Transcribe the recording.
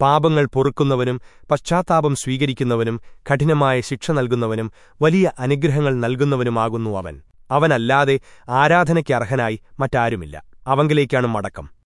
പാപങ്ങൾ പൊറുക്കുന്നവനും പശ്ചാത്താപം സ്വീകരിക്കുന്നവനും കഠിനമായ ശിക്ഷ നൽകുന്നവനും വലിയ അനുഗ്രഹങ്ങൾ നൽകുന്നവനുമാകുന്നു അവൻ. അവനല്ലാതെ ആരാധനയ്ക്ക് അർഹനായി മറ്റാരുമില്ല. അവങ്കിലേക്കാണ് മടക്കം.